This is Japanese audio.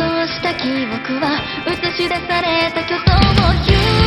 そうした記憶は映し出された虚像を言う